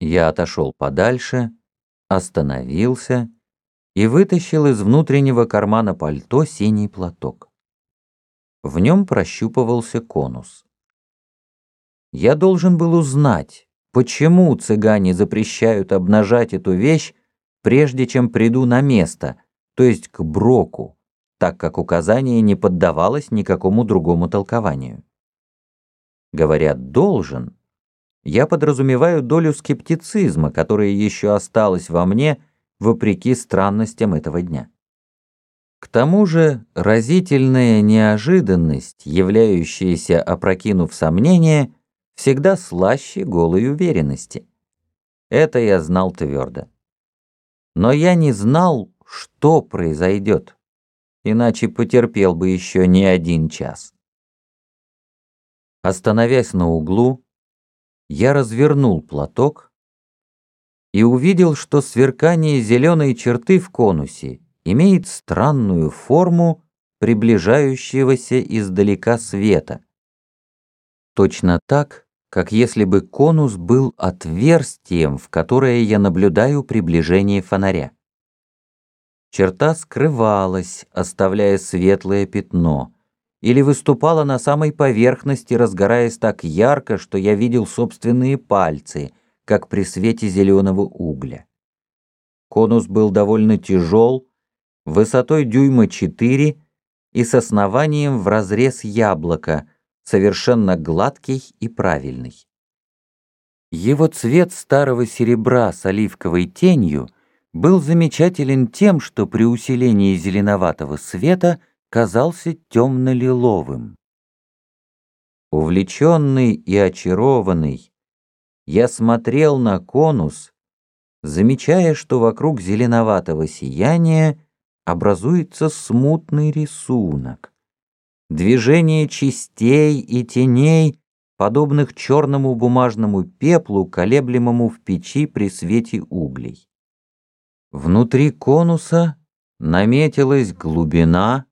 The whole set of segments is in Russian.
Я отошел подальше, остановился и вытащил из внутреннего кармана пальто синий платок. В нем прощупывался конус. Я должен был узнать, почему цыгане запрещают обнажать эту вещь, прежде чем приду на место, то есть к броку, так как указание не поддавалось никакому другому толкованию. Говорят «должен», я подразумеваю долю скептицизма, которая еще осталась во мне, вопреки странностям этого дня. К тому же разительная неожиданность, являющаяся, опрокинув сомнение, всегда слаще голой уверенности. Это я знал твердо. Но я не знал, что произойдет, иначе потерпел бы еще не один час. Остановясь на углу, я развернул платок и увидел, что сверкание зеленой черты в конусе имеет странную форму приближающегося издалека света. Точно так, как если бы конус был отверстием, в которое я наблюдаю приближение фонаря. Черта скрывалась, оставляя светлое пятно — или выступала на самой поверхности, разгораясь так ярко, что я видел собственные пальцы, как при свете зеленого угля. Конус был довольно тяжел, высотой дюйма 4 и с основанием в разрез яблока, совершенно гладкий и правильный. Его цвет старого серебра с оливковой тенью был замечателен тем, что при усилении зеленоватого света – казался темно-лиловым. Увлеченный и очарованный, я смотрел на конус, замечая, что вокруг зеленоватого сияния образуется смутный рисунок. Движение частей и теней, подобных черному бумажному пеплу, колеблемому в печи при свете углей. Внутри конуса наметилась глубина,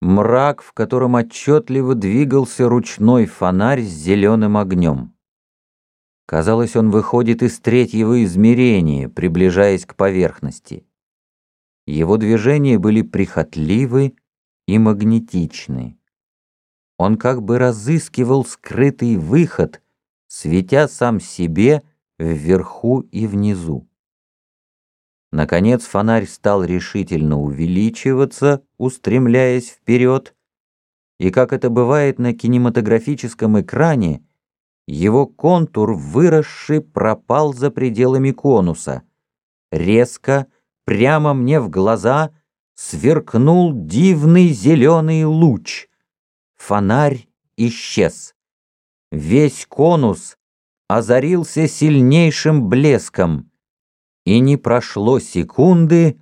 мрак, в котором отчетливо двигался ручной фонарь с зеленым огнем. Казалось, он выходит из третьего измерения, приближаясь к поверхности. Его движения были прихотливы и магнетичны. Он как бы разыскивал скрытый выход, светя сам себе вверху и внизу. Наконец фонарь стал решительно увеличиваться, устремляясь вперед, и, как это бывает на кинематографическом экране, его контур, выросший, пропал за пределами конуса. Резко, прямо мне в глаза, сверкнул дивный зеленый луч. Фонарь исчез. Весь конус озарился сильнейшим блеском — и не прошло секунды,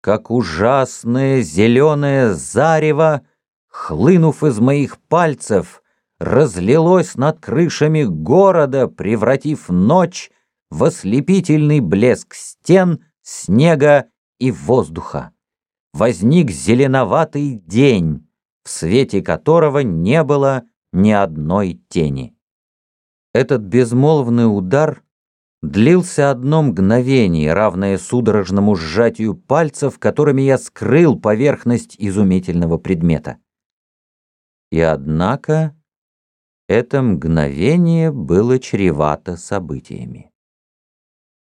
как ужасное зеленое зарево, хлынув из моих пальцев, разлилось над крышами города, превратив ночь в ослепительный блеск стен, снега и воздуха. Возник зеленоватый день, в свете которого не было ни одной тени. Этот безмолвный удар — длился одно мгновение, равное судорожному сжатию пальцев, которыми я скрыл поверхность изумительного предмета. И однако это мгновение было чревато событиями.